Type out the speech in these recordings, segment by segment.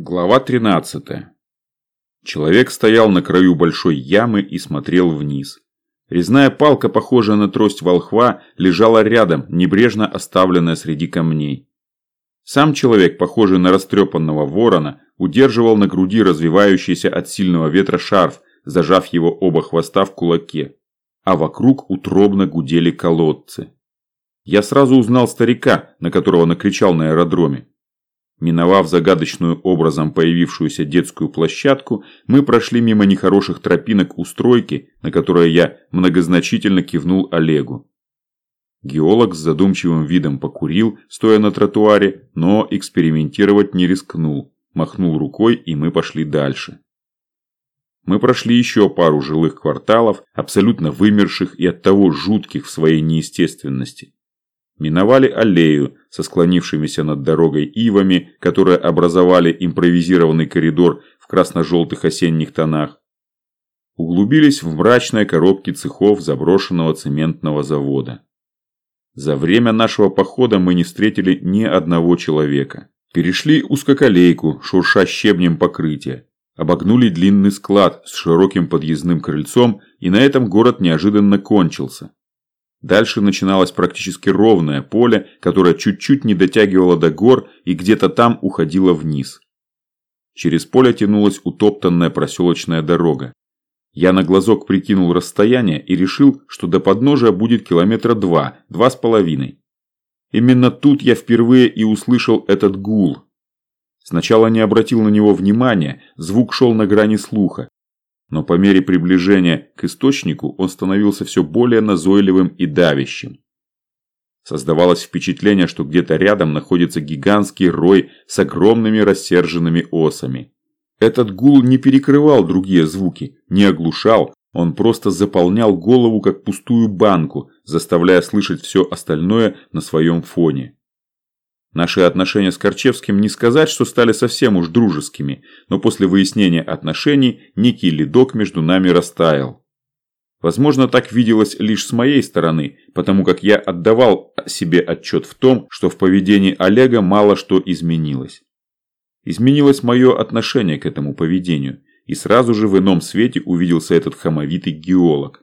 Глава 13. Человек стоял на краю большой ямы и смотрел вниз. Резная палка, похожая на трость волхва, лежала рядом, небрежно оставленная среди камней. Сам человек, похожий на растрепанного ворона, удерживал на груди развивающийся от сильного ветра шарф, зажав его оба хвоста в кулаке. А вокруг утробно гудели колодцы. Я сразу узнал старика, на которого накричал на аэродроме. Миновав загадочную образом появившуюся детскую площадку, мы прошли мимо нехороших тропинок у стройки, на которой я многозначительно кивнул Олегу. Геолог с задумчивым видом покурил, стоя на тротуаре, но экспериментировать не рискнул. Махнул рукой, и мы пошли дальше. Мы прошли еще пару жилых кварталов, абсолютно вымерших и оттого жутких в своей неестественности. Миновали аллею со склонившимися над дорогой ивами, которые образовали импровизированный коридор в красно-желтых осенних тонах. Углубились в мрачные коробки цехов заброшенного цементного завода. За время нашего похода мы не встретили ни одного человека. Перешли узкоколейку, шурша щебнем покрытия. Обогнули длинный склад с широким подъездным крыльцом, и на этом город неожиданно кончился. Дальше начиналось практически ровное поле, которое чуть-чуть не дотягивало до гор и где-то там уходило вниз. Через поле тянулась утоптанная проселочная дорога. Я на глазок прикинул расстояние и решил, что до подножия будет километра два, два с половиной. Именно тут я впервые и услышал этот гул. Сначала не обратил на него внимания, звук шел на грани слуха, но по мере приближения к источнику он становился все более назойливым и давящим. Создавалось впечатление, что где-то рядом находится гигантский рой с огромными рассерженными осами. Этот гул не перекрывал другие звуки, не оглушал, он просто заполнял голову как пустую банку, заставляя слышать все остальное на своем фоне. Наши отношения с Корчевским не сказать, что стали совсем уж дружескими, но после выяснения отношений некий ледок между нами растаял. Возможно, так виделось лишь с моей стороны, потому как я отдавал себе отчет в том, что в поведении Олега мало что изменилось. Изменилось мое отношение к этому поведению, и сразу же в ином свете увиделся этот хамовитый геолог.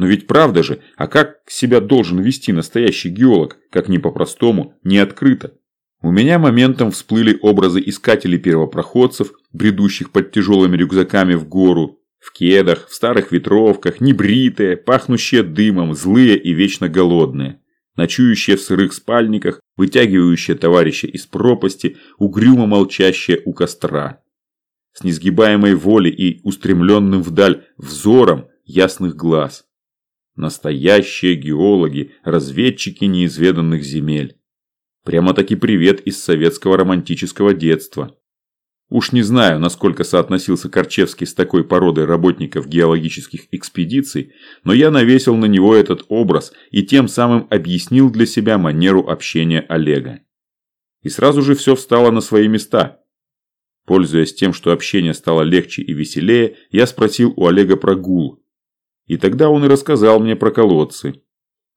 Но ведь правда же, а как себя должен вести настоящий геолог, как не по-простому, не открыто? У меня моментом всплыли образы искателей первопроходцев, бредущих под тяжелыми рюкзаками в гору, в кедах, в старых ветровках, небритые, пахнущие дымом, злые и вечно голодные, ночующие в сырых спальниках, вытягивающие товарища из пропасти, угрюмо молчащие у костра. С несгибаемой волей и устремленным вдаль взором ясных глаз. Настоящие геологи, разведчики неизведанных земель. Прямо-таки привет из советского романтического детства. Уж не знаю, насколько соотносился Корчевский с такой породой работников геологических экспедиций, но я навесил на него этот образ и тем самым объяснил для себя манеру общения Олега. И сразу же все встало на свои места. Пользуясь тем, что общение стало легче и веселее, я спросил у Олега про гул, и тогда он и рассказал мне про колодцы.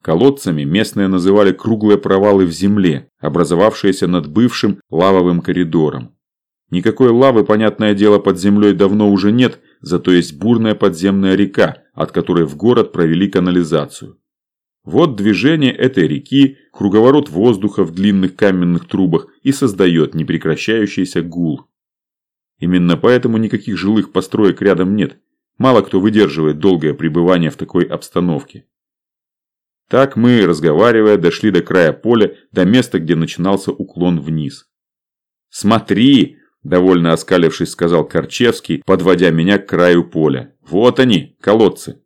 Колодцами местные называли круглые провалы в земле, образовавшиеся над бывшим лавовым коридором. Никакой лавы, понятное дело, под землей давно уже нет, зато есть бурная подземная река, от которой в город провели канализацию. Вот движение этой реки, круговорот воздуха в длинных каменных трубах и создает непрекращающийся гул. Именно поэтому никаких жилых построек рядом нет, Мало кто выдерживает долгое пребывание в такой обстановке. Так мы, разговаривая, дошли до края поля, до места, где начинался уклон вниз. «Смотри!» – довольно оскалившись, сказал Корчевский, подводя меня к краю поля. «Вот они, колодцы!»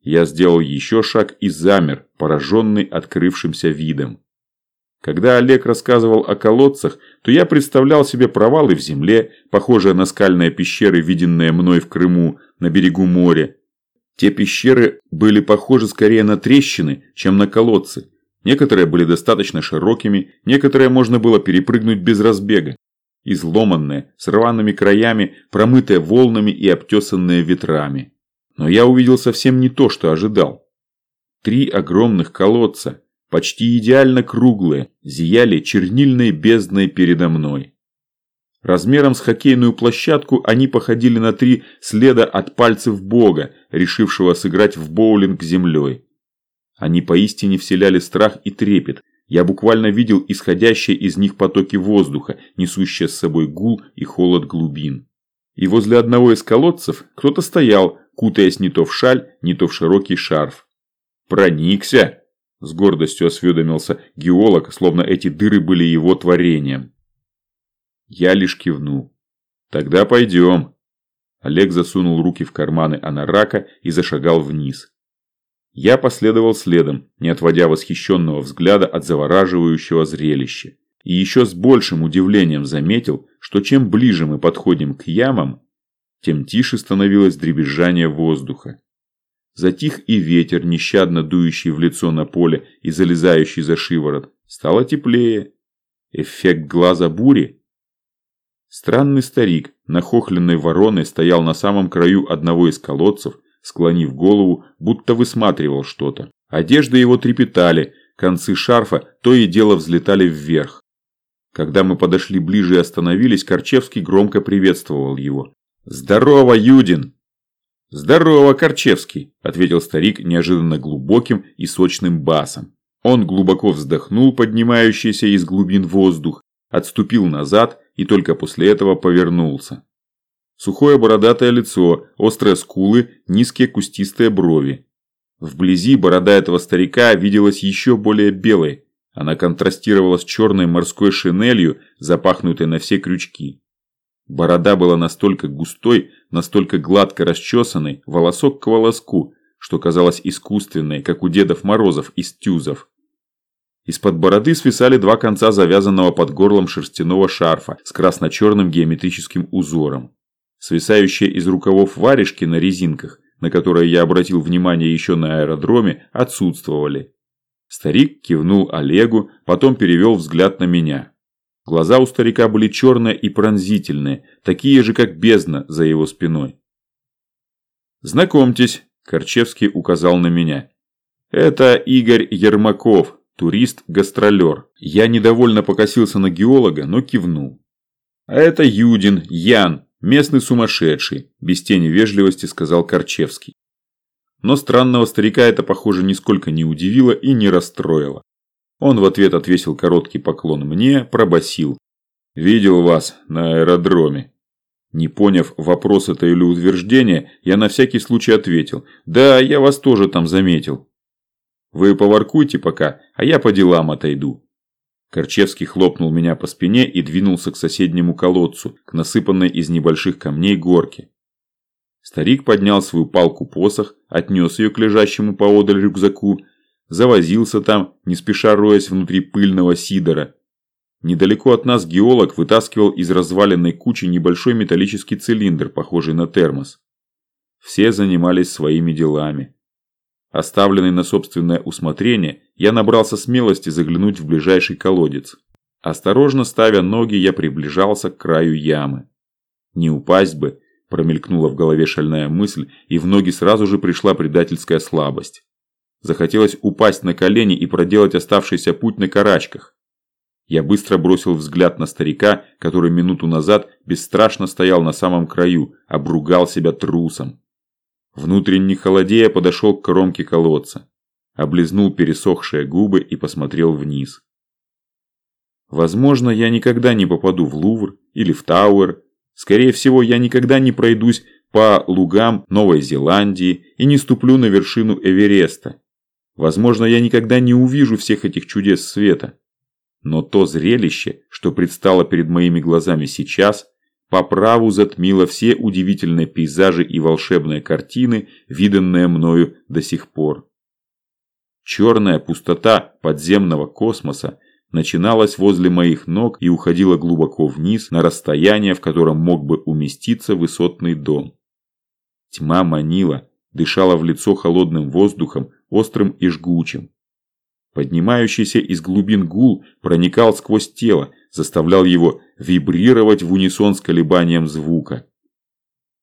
Я сделал еще шаг и замер, пораженный открывшимся видом. Когда Олег рассказывал о колодцах, то я представлял себе провалы в земле, похожие на скальные пещеры, виденные мной в Крыму, на берегу моря. Те пещеры были похожи скорее на трещины, чем на колодцы. Некоторые были достаточно широкими, некоторые можно было перепрыгнуть без разбега. Изломанные, с рваными краями, промытые волнами и обтесанные ветрами. Но я увидел совсем не то, что ожидал. Три огромных колодца, почти идеально круглые, зияли чернильной бездной передо мной. Размером с хоккейную площадку они походили на три следа от пальцев бога, решившего сыграть в боулинг землей. Они поистине вселяли страх и трепет. Я буквально видел исходящие из них потоки воздуха, несущие с собой гул и холод глубин. И возле одного из колодцев кто-то стоял, кутаясь не то в шаль, не то в широкий шарф. «Проникся!» – с гордостью осведомился геолог, словно эти дыры были его творением. Я лишь кивнул. «Тогда пойдем». Олег засунул руки в карманы анарака и зашагал вниз. Я последовал следом, не отводя восхищенного взгляда от завораживающего зрелища. И еще с большим удивлением заметил, что чем ближе мы подходим к ямам, тем тише становилось дребезжание воздуха. Затих и ветер, нещадно дующий в лицо на поле и залезающий за шиворот. Стало теплее. Эффект глаза бури? Странный старик, нахохленной вороной, стоял на самом краю одного из колодцев, склонив голову, будто высматривал что-то. Одежды его трепетали, концы шарфа то и дело взлетали вверх. Когда мы подошли ближе и остановились, Корчевский громко приветствовал его. «Здорово, Юдин!» «Здорово, Корчевский!» – ответил старик неожиданно глубоким и сочным басом. Он глубоко вздохнул поднимающийся из глубин воздух, отступил назад и только после этого повернулся. Сухое бородатое лицо, острые скулы, низкие кустистые брови. Вблизи борода этого старика виделась еще более белой. Она контрастировала с черной морской шинелью, запахнутой на все крючки. Борода была настолько густой, настолько гладко расчесанной, волосок к волоску, что казалось искусственной, как у Дедов Морозов из тюзов. Из-под бороды свисали два конца завязанного под горлом шерстяного шарфа с красно-черным геометрическим узором. Свисающие из рукавов варежки на резинках, на которые я обратил внимание еще на аэродроме, отсутствовали. Старик кивнул Олегу, потом перевел взгляд на меня. Глаза у старика были черные и пронзительные, такие же, как бездна за его спиной. «Знакомьтесь», – Корчевский указал на меня. «Это Игорь Ермаков, турист-гастролер». Я недовольно покосился на геолога, но кивнул. «А это Юдин, Ян, местный сумасшедший», – без тени вежливости сказал Корчевский. Но странного старика это, похоже, нисколько не удивило и не расстроило. Он в ответ отвесил короткий поклон мне, пробасил. «Видел вас на аэродроме». Не поняв, вопрос это или утверждение, я на всякий случай ответил. «Да, я вас тоже там заметил». «Вы поваркуйте пока, а я по делам отойду». Корчевский хлопнул меня по спине и двинулся к соседнему колодцу, к насыпанной из небольших камней горке. Старик поднял свою палку-посох, отнес ее к лежащему поодаль рюкзаку завозился там, не спеша роясь внутри пыльного сидора. Недалеко от нас геолог вытаскивал из разваленной кучи небольшой металлический цилиндр, похожий на термос. Все занимались своими делами. Оставленный на собственное усмотрение, я набрался смелости заглянуть в ближайший колодец. Осторожно ставя ноги, я приближался к краю ямы. Не упасть бы, промелькнула в голове шальная мысль, и в ноги сразу же пришла предательская слабость. Захотелось упасть на колени и проделать оставшийся путь на карачках. Я быстро бросил взгляд на старика, который минуту назад бесстрашно стоял на самом краю, обругал себя трусом. Внутренне холодея подошел к кромке колодца. Облизнул пересохшие губы и посмотрел вниз. Возможно, я никогда не попаду в Лувр или в Тауэр. Скорее всего, я никогда не пройдусь по лугам Новой Зеландии и не ступлю на вершину Эвереста. Возможно, я никогда не увижу всех этих чудес света. Но то зрелище, что предстало перед моими глазами сейчас, по праву затмило все удивительные пейзажи и волшебные картины, виданные мною до сих пор. Черная пустота подземного космоса начиналась возле моих ног и уходила глубоко вниз на расстояние, в котором мог бы уместиться высотный дом. Тьма манила, дышала в лицо холодным воздухом, острым и жгучим. Поднимающийся из глубин гул проникал сквозь тело, заставлял его вибрировать в унисон с колебанием звука.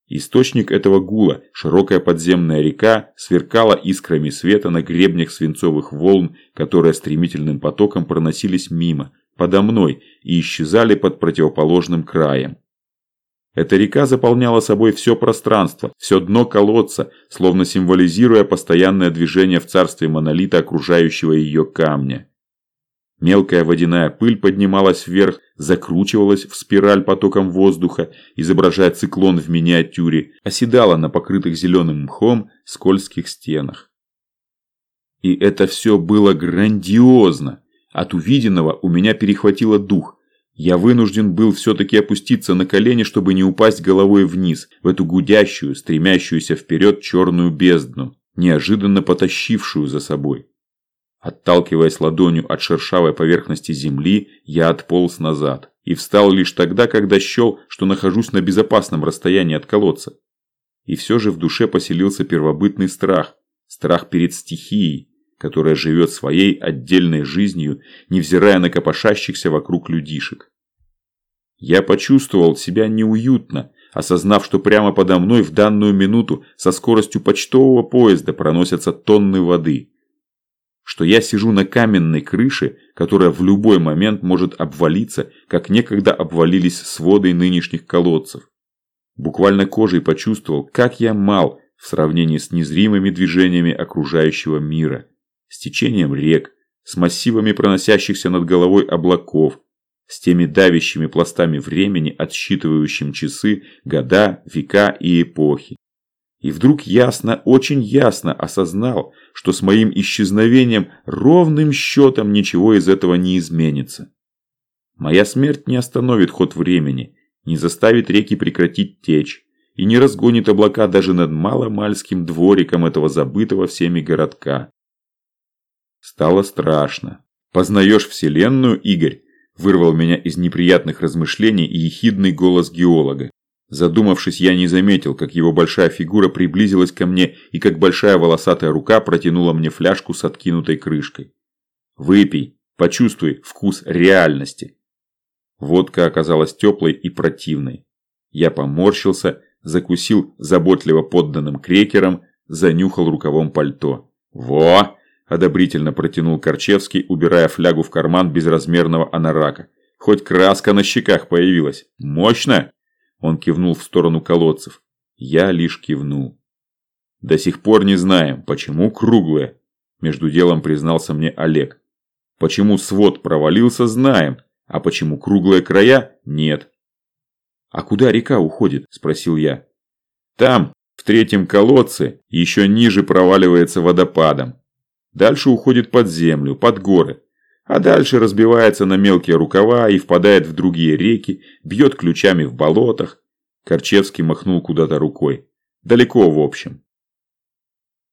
Источник этого гула, широкая подземная река, сверкала искрами света на гребнях свинцовых волн, которые стремительным потоком проносились мимо, подо мной и исчезали под противоположным краем. Эта река заполняла собой все пространство, все дно колодца, словно символизируя постоянное движение в царстве монолита, окружающего ее камня. Мелкая водяная пыль поднималась вверх, закручивалась в спираль потоком воздуха, изображая циклон в миниатюре, оседала на покрытых зеленым мхом скользких стенах. И это все было грандиозно. От увиденного у меня перехватило дух. Я вынужден был все-таки опуститься на колени, чтобы не упасть головой вниз, в эту гудящую, стремящуюся вперед черную бездну, неожиданно потащившую за собой. Отталкиваясь ладонью от шершавой поверхности земли, я отполз назад и встал лишь тогда, когда счел, что нахожусь на безопасном расстоянии от колодца. И все же в душе поселился первобытный страх, страх перед стихией, которая живет своей отдельной жизнью, невзирая на копошащихся вокруг людишек. Я почувствовал себя неуютно, осознав, что прямо подо мной в данную минуту со скоростью почтового поезда проносятся тонны воды. Что я сижу на каменной крыше, которая в любой момент может обвалиться, как некогда обвалились своды нынешних колодцев. Буквально кожей почувствовал, как я мал в сравнении с незримыми движениями окружающего мира с течением рек, с массивами проносящихся над головой облаков, с теми давящими пластами времени, отсчитывающим часы, года, века и эпохи. И вдруг ясно, очень ясно осознал, что с моим исчезновением ровным счетом ничего из этого не изменится. Моя смерть не остановит ход времени, не заставит реки прекратить течь и не разгонит облака даже над маломальским двориком этого забытого всеми городка. Стало страшно. «Познаешь Вселенную, Игорь?» Вырвал меня из неприятных размышлений и ехидный голос геолога. Задумавшись, я не заметил, как его большая фигура приблизилась ко мне и как большая волосатая рука протянула мне фляжку с откинутой крышкой. «Выпей, почувствуй вкус реальности». Водка оказалась теплой и противной. Я поморщился, закусил заботливо подданным крекером, занюхал рукавом пальто. «Во!» Одобрительно протянул Корчевский, убирая флягу в карман безразмерного анарака. Хоть краска на щеках появилась. Мощно? Он кивнул в сторону колодцев. Я лишь кивнул. До сих пор не знаем, почему круглые. Между делом признался мне Олег. Почему свод провалился, знаем, а почему круглые края – нет. «А куда река уходит?» – спросил я. «Там, в третьем колодце, еще ниже проваливается водопадом. Дальше уходит под землю, под горы. А дальше разбивается на мелкие рукава и впадает в другие реки, бьет ключами в болотах. Корчевский махнул куда-то рукой. Далеко, в общем.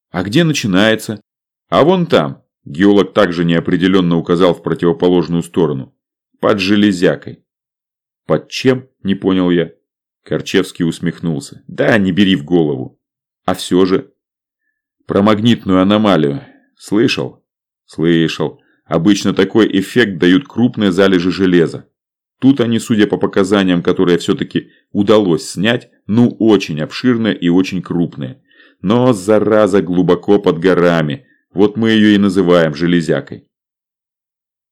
А где начинается? А вон там. Геолог также неопределенно указал в противоположную сторону. Под железякой. Под чем? Не понял я. Корчевский усмехнулся. Да, не бери в голову. А все же. Про магнитную аномалию. Слышал? Слышал. Обычно такой эффект дают крупные залежи железа. Тут они, судя по показаниям, которые все-таки удалось снять, ну очень обширные и очень крупные. Но зараза глубоко под горами. Вот мы ее и называем железякой.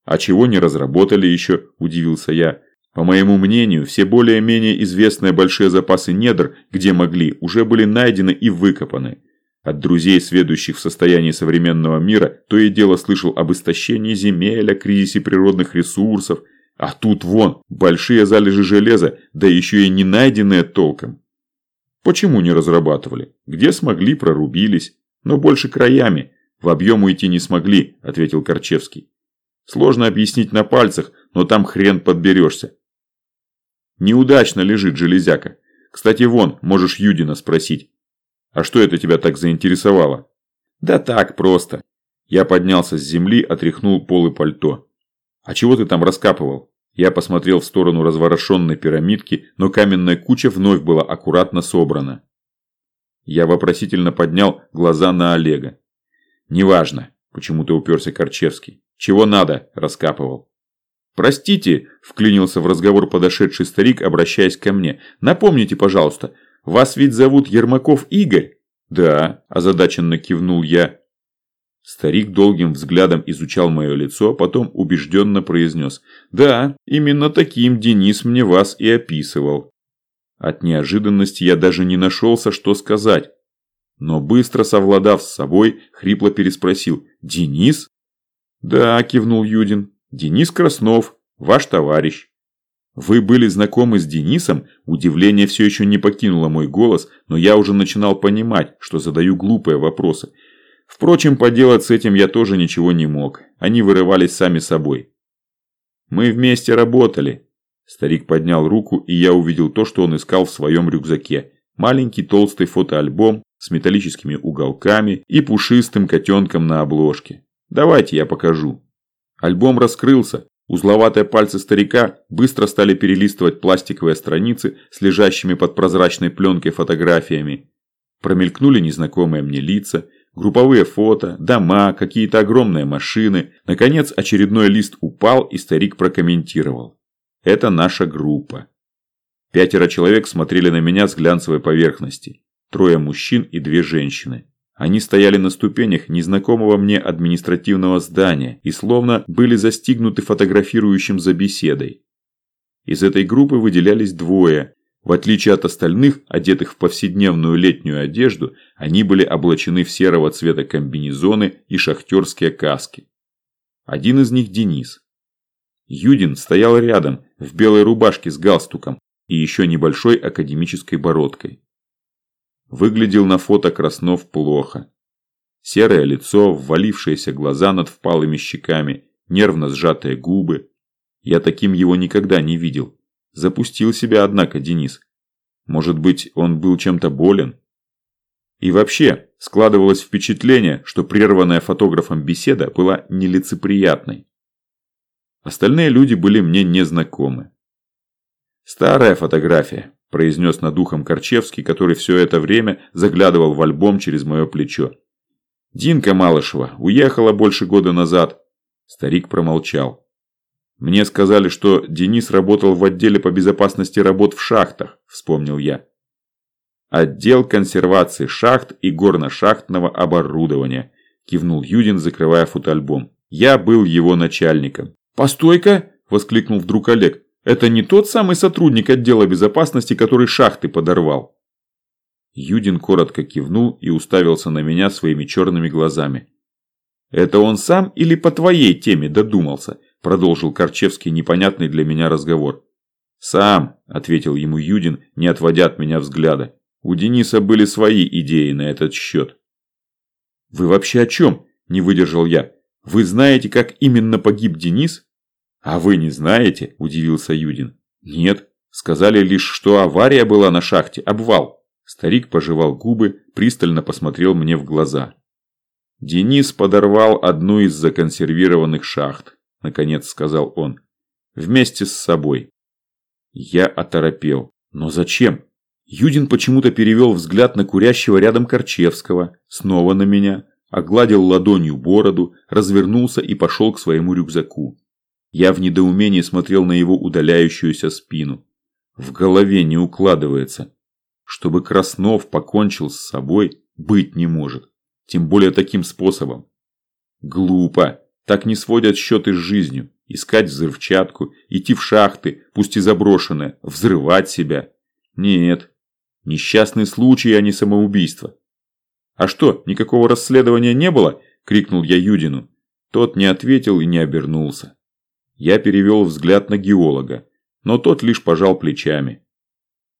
А чего не разработали еще, удивился я. По моему мнению, все более-менее известные большие запасы недр, где могли, уже были найдены и выкопаны. От друзей, сведущих в состоянии современного мира, то и дело слышал об истощении земель, о кризисе природных ресурсов. А тут вон, большие залежи железа, да еще и не найденные толком. Почему не разрабатывали? Где смогли, прорубились. Но больше краями. В объем уйти не смогли, ответил Корчевский. Сложно объяснить на пальцах, но там хрен подберешься. Неудачно лежит железяка. Кстати, вон, можешь Юдина спросить. А что это тебя так заинтересовало? Да так просто. Я поднялся с земли, отряхнул пол и пальто. А чего ты там раскапывал? Я посмотрел в сторону разворошенной пирамидки, но каменная куча вновь была аккуратно собрана. Я вопросительно поднял глаза на Олега. «Неважно», – почему-то уперся Корчевский. «Чего надо?» – раскапывал. «Простите», – вклинился в разговор подошедший старик, обращаясь ко мне. «Напомните, пожалуйста, вас ведь зовут Ермаков Игорь?» «Да», – озадаченно кивнул я. Старик долгим взглядом изучал мое лицо, потом убежденно произнес. «Да, именно таким Денис мне вас и описывал». От неожиданности я даже не нашелся, что сказать. Но быстро совладав с собой, хрипло переспросил. «Денис?» «Да», – кивнул Юдин. «Денис Краснов, ваш товарищ». «Вы были знакомы с Денисом?» Удивление все еще не покинуло мой голос, но я уже начинал понимать, что задаю глупые вопросы – Впрочем, поделать с этим я тоже ничего не мог. Они вырывались сами собой. «Мы вместе работали». Старик поднял руку, и я увидел то, что он искал в своем рюкзаке. Маленький толстый фотоальбом с металлическими уголками и пушистым котенком на обложке. Давайте я покажу. Альбом раскрылся. Узловатые пальцы старика быстро стали перелистывать пластиковые страницы с лежащими под прозрачной пленкой фотографиями. Промелькнули незнакомые мне лица, Групповые фото, дома, какие-то огромные машины. Наконец очередной лист упал и старик прокомментировал. Это наша группа. Пятеро человек смотрели на меня с глянцевой поверхности. Трое мужчин и две женщины. Они стояли на ступенях незнакомого мне административного здания и словно были застигнуты фотографирующим за беседой. Из этой группы выделялись двое, в отличие от остальных, одетых в повседневную летнюю одежду, они были облачены в серого цвета комбинезоны и шахтерские каски. Один из них Денис. Юдин стоял рядом, в белой рубашке с галстуком и еще небольшой академической бородкой. Выглядел на фото Краснов плохо. Серое лицо, ввалившиеся глаза над впалыми щеками, нервно сжатые губы. Я таким его никогда не видел. Запустил себя, однако, Денис. Может быть, он был чем-то болен? И вообще, складывалось впечатление, что прерванная фотографом беседа была нелицеприятной. Остальные люди были мне незнакомы. «Старая фотография», – произнес над ухом Корчевский, который все это время заглядывал в альбом через мое плечо. «Динка Малышева уехала больше года назад». Старик промолчал. «Мне сказали, что Денис работал в отделе по безопасности работ в шахтах», – вспомнил я. «Отдел консервации шахт и горно-шахтного оборудования», – кивнул Юдин, закрывая фотоальбом. «Я был его начальником». «Постой-ка!» – воскликнул вдруг Олег. «Это не тот самый сотрудник отдела безопасности, который шахты подорвал?» Юдин коротко кивнул и уставился на меня своими черными глазами. «Это он сам или по твоей теме додумался?» продолжил Корчевский непонятный для меня разговор. «Сам», – ответил ему Юдин, не отводя от меня взгляда. «У Дениса были свои идеи на этот счет». «Вы вообще о чем?» – не выдержал я. «Вы знаете, как именно погиб Денис?» «А вы не знаете?» – удивился Юдин. «Нет. Сказали лишь, что авария была на шахте, обвал». Старик пожевал губы, пристально посмотрел мне в глаза. Денис подорвал одну из законсервированных шахт наконец сказал он. Вместе с собой. Я оторопел. Но зачем? Юдин почему-то перевел взгляд на курящего рядом Корчевского, снова на меня, огладил ладонью бороду, развернулся и пошел к своему рюкзаку. Я в недоумении смотрел на его удаляющуюся спину. В голове не укладывается. Чтобы Краснов покончил с собой, быть не может. Тем более таким способом. Глупо. Так не сводят счеты с жизнью. Искать взрывчатку, идти в шахты, пусть и заброшенные, взрывать себя. Нет. Несчастный случай, а не самоубийство. «А что, никакого расследования не было?» – крикнул я Юдину. Тот не ответил и не обернулся. Я перевел взгляд на геолога, но тот лишь пожал плечами.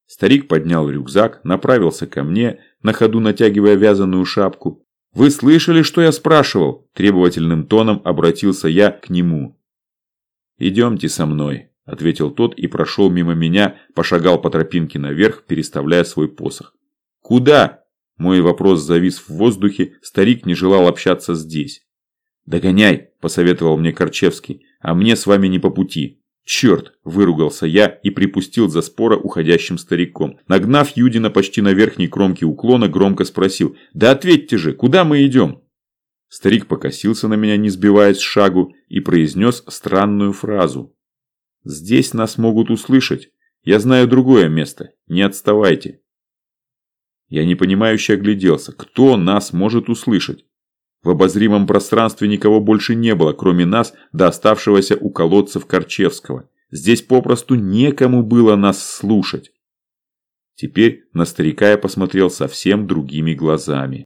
Старик поднял рюкзак, направился ко мне, на ходу натягивая вязаную шапку, «Вы слышали, что я спрашивал?» – требовательным тоном обратился я к нему. «Идемте со мной», – ответил тот и прошел мимо меня, пошагал по тропинке наверх, переставляя свой посох. «Куда?» – мой вопрос завис в воздухе, старик не желал общаться здесь. «Догоняй», – посоветовал мне Корчевский, – «а мне с вами не по пути». «Черт!» – выругался я и припустил за спора уходящим стариком. Нагнав Юдина почти на верхней кромке уклона, громко спросил «Да ответьте же, куда мы идем?» Старик покосился на меня, не сбиваясь с шагу, и произнес странную фразу. «Здесь нас могут услышать. Я знаю другое место. Не отставайте». Я непонимающе огляделся. Кто нас может услышать? В обозримом пространстве никого больше не было, кроме нас, до оставшегося у колодцев Корчевского. Здесь попросту некому было нас слушать. Теперь на старика я посмотрел совсем другими глазами.